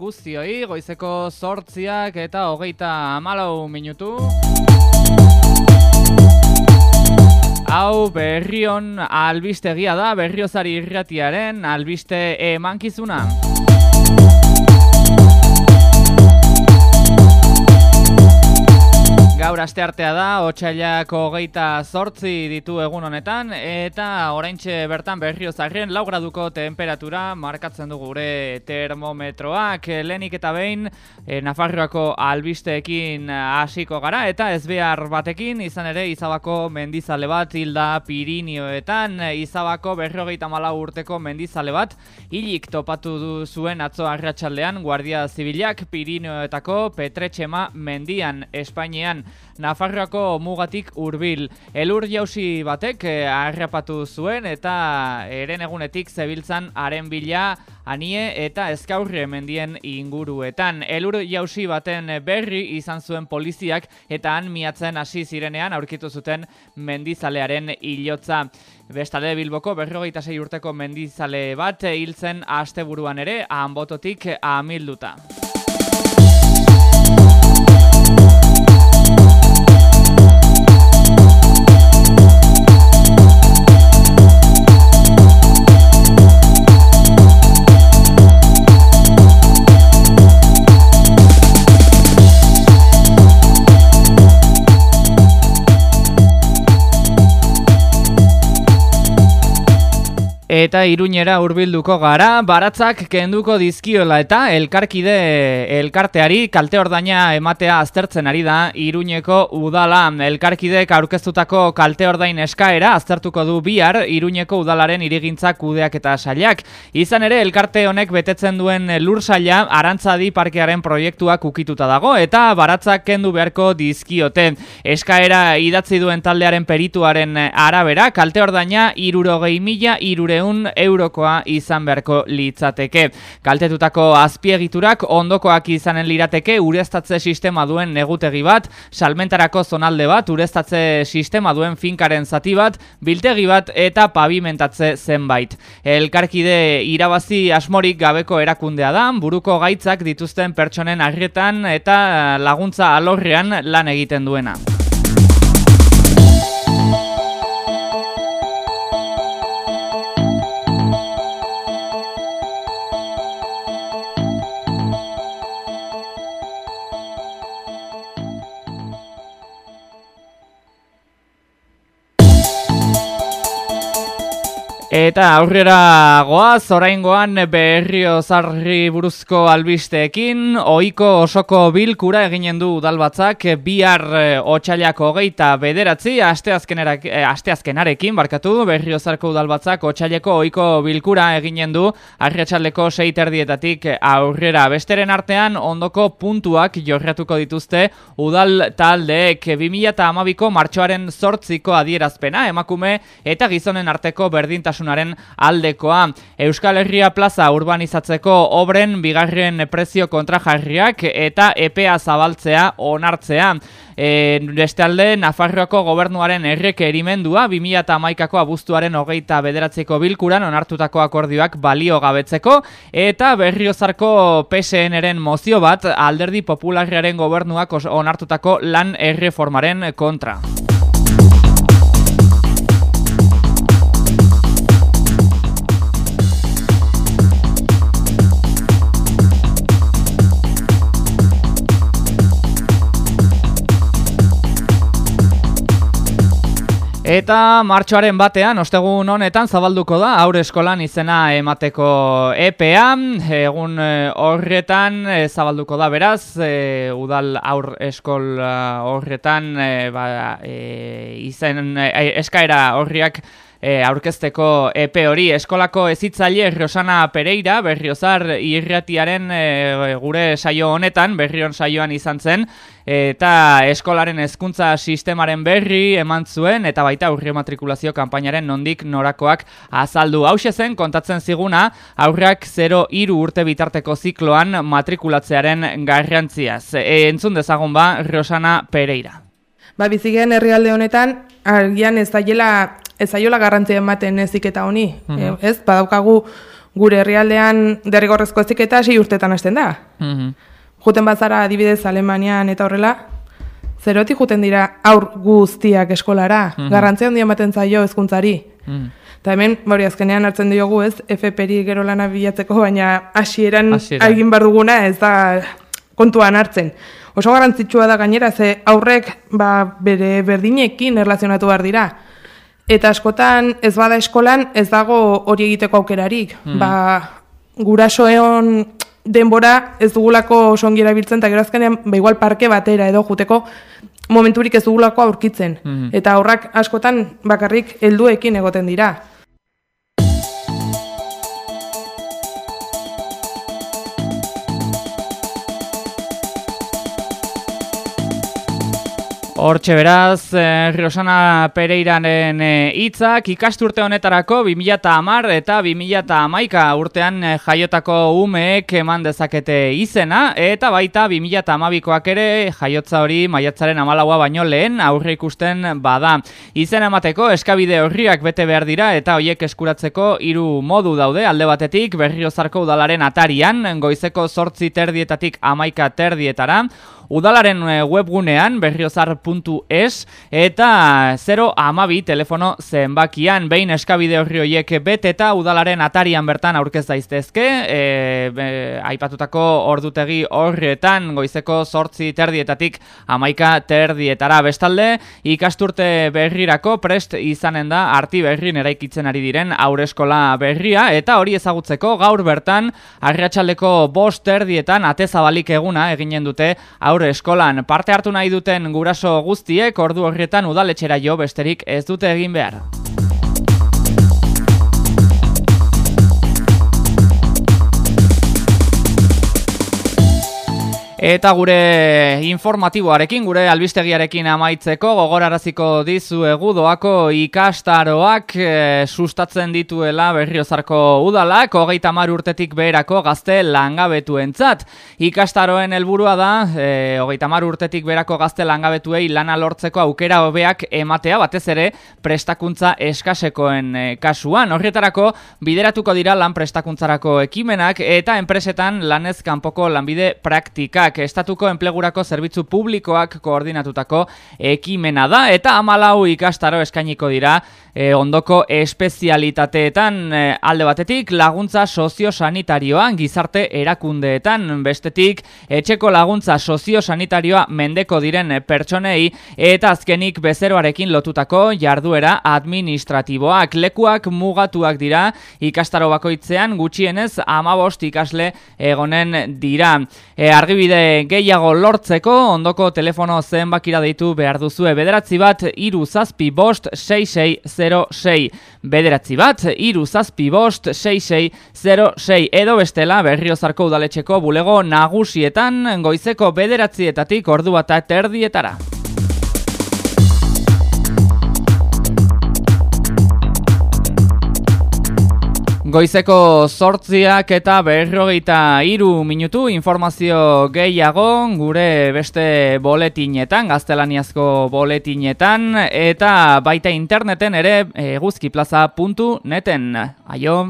guztioi, goizeko sortziak eta hogeita amalau minutu. Hau berrion albistegia da, berriozari irratiaren albiste emankizuna. Gaur aste artea da, otxailak hogeita sortzi ditu egun honetan, eta oraintxe bertan berrio zarrien lau graduko temperatura markatzen du gure termometroak. Lenik eta behin, e, Nafarroako albisteekin hasiko gara, eta ez behar batekin, izan ere, izabako mendizale bat hilda Pirinioetan, izabako berrogeita malau urteko mendizale bat, hilik topatu du zuen atzo arratsaldean Guardia Zibilak Pirinioetako Petretxema mendian Espainian. Nafarroako mugatik hurbil. Elur jausi batek eh, harrapatu zuen eta eren egunetik zebiltzan haren bila anie eta ezkaurre mendien inguruetan. Elur jausi baten berri izan zuen poliziak eta han miatzen hasi zirenean aurkitu zuten mendizalearen hilotza. Bestale Bilboko berrogeita sei urteko mendizale bat hiltzen asteburuan ere hanbototik amilduta. Eta iruñera hurbilduko gara, baratzak kenduko dizkiola eta elkarkide elkarteari kalte ordaina ematea aztertzen ari da iruñeko udala. Elkarkidek aurkeztutako kalte ordain eskaera aztertuko du bihar iruñeko udalaren irigintza kudeak eta sailak. Izan ere elkarte honek betetzen duen lur saila arantzadi parkearen proiektuak ukituta dago eta baratzak kendu beharko dizkiote. Eskaera idatzi duen taldearen perituaren arabera kalte ordaina irurogei mila irureun eurokoa izan beharko litzateke. Kaltetutako azpiegiturak ondokoak izanen lirateke ureztatze sistema duen negutegi bat, salmentarako zonalde bat, ureztatze sistema duen finkaren zati bat, biltegi bat eta pavimentatze zenbait. Elkarkide irabazi asmorik gabeko erakundea da, buruko gaitzak dituzten pertsonen agrietan eta laguntza alorrean lan egiten duena. Eta aurrera goaz, oraingoan berrio zarri buruzko albisteekin, oiko osoko bilkura eginen du udalbatzak bihar eh, otxailako geita bederatzi, eh, asteazkenarekin, barkatu, berrio zarko udalbatzak otxaileko oiko bilkura eginen du arretxaldeko seiterdietatik aurrera. Besteren artean, ondoko puntuak jorratuko dituzte udal taldeek 2008ko martxoaren sortziko adierazpena, emakume eta gizonen arteko berdintasun aldekoa. Euskal Herria plaza urbanizatzeko obren bigarren prezio kontrajarriak eta EPA zabaltzea onartzea. E, beste alde, Nafarroako gobernuaren erreke erimendua 2008ko abuztuaren hogeita bederatzeko bilkuran onartutako akordioak balio gabetzeko eta berriozarko PSN-eren mozio bat alderdi popularriaren gobernuak onartutako lan erreformaren kontra. Eta martxoaren batean, ostegun honetan zabalduko da, aur eskolan izena emateko EPA, egun eh, horretan e, zabalduko da beraz, e, udal aur eskol horretan e, ba, izen eskaera horriak e, aurkezteko EP hori eskolako ezitzaile Rosana Pereira berriozar irratiaren e, gure saio honetan berrion saioan izan zen eta eskolaren hezkuntza sistemaren berri eman zuen eta baita aurre matrikulazio kanpainaren nondik norakoak azaldu hau zen kontatzen ziguna aurrak 0 iru urte bitarteko zikloan matrikulatzearen garrantziaz. E, entzun dezagun ba Rosana Pereira. Ba, bizigen herrialde honetan, argian ez daiela ez aiola garrantzia ematen ezik eta honi, uh ez, badaukagu gure herrialdean derrigorrezko eziketa sei urtetan hasten da. Mhm. Juten bazara adibidez Alemanian eta horrela, zerotik juten dira aur guztiak eskolara, Mhm. garrantzia handia ematen zaio hezkuntzari. Mhm. Eta hemen, bauri azkenean hartzen diogu ez, FPri gero lana bilatzeko, baina hasieran egin behar duguna ez da kontuan hartzen. Oso garrantzitsua da gainera, ze aurrek ba, bere berdinekin erlazionatu behar dira. Eta askotan ez bada eskolan ez dago hori egiteko aukerarik. Ba, gurasoeon denbora ez dugulako oso ongi erabiltzen, eta gero azkenean ba, igual parke batera edo juteko momenturik ez dugulako aurkitzen. Mhm. Eta aurrak askotan bakarrik helduekin egoten dira. Hortxe beraz, eh, Rosana Pereiraren eh, hitzak ikasturte honetarako 2010 eta 2011 urtean eh, jaiotako umeek eman dezakete izena, eta baita 2012koak ere jaiotza hori maiatzaren amalaua baino lehen aurre ikusten bada. Izen emateko eskabide horriak bete behar dira eta hoiek eskuratzeko hiru modu daude alde batetik berriozarko udalaren atarian, goizeko sortzi terdietatik amaika terdietara, Udalaren eh, webgunean berriozar.es eta 0 amabi telefono zenbakian. Behin eskabide horri horiek bete eta udalaren atarian bertan aurkez daiztezke e, be, aipatutako ordutegi horretan goizeko sortzi terdietatik amaika terdietara. Bestalde ikasturte berrirako prest izanen da arti berrin eraikitzen ari diren aureskola berria eta hori ezagutzeko gaur bertan arratsaldeko bost terdietan atezabalik eguna eginen dute aurre eskolan parte hartu nahi duten guraso guztiek ordu horretan udaletxera jo besterik ez dute egin behar. Eta gure informatiboarekin, gure albistegiarekin amaitzeko, gogoraraziko dizu egudoako ikastaroak e, sustatzen dituela berriozarko udalak, hogeita mar urtetik beherako gazte langabetuentzat. Ikastaroen helburua da, e, hogeita mar urtetik beherako gazte langabetuei lana lortzeko aukera hobeak ematea, batez ere prestakuntza eskasekoen e, kasuan. Horretarako, bideratuko dira lan prestakuntzarako ekimenak eta enpresetan lanez kanpoko lanbide praktikak estatuko enplegurako zerbitzu publikoak koordinatutako ekimena da. Eta amalau ikastaro eskainiko dira e, ondoko espezialitateetan e, alde batetik laguntza soziosanitarioa gizarte erakundeetan. Bestetik etxeko laguntza soziosanitarioa mendeko diren pertsonei eta azkenik bezeroarekin lotutako jarduera administratiboak. Lekuak mugatuak dira ikastaro bakoitzean gutxienez amabost ikasle egonen dira. E, argibide gehiago lortzeko ondoko telefono zenbakira deitu behar duzue. Bederatzi bat iru zazpi bost 6606 bederatzi bat iru zazpi bost 6606 edo bestela berriozarko udaletxeko bulego nagusietan goizeko bederatzietatik ordu bat terdietara. Goizeko sortziak eta berrogeita iru minutu informazio gehiago gure beste boletinetan, gaztelaniazko boletinetan, eta baita interneten ere eguzkiplaza.neten. Aio!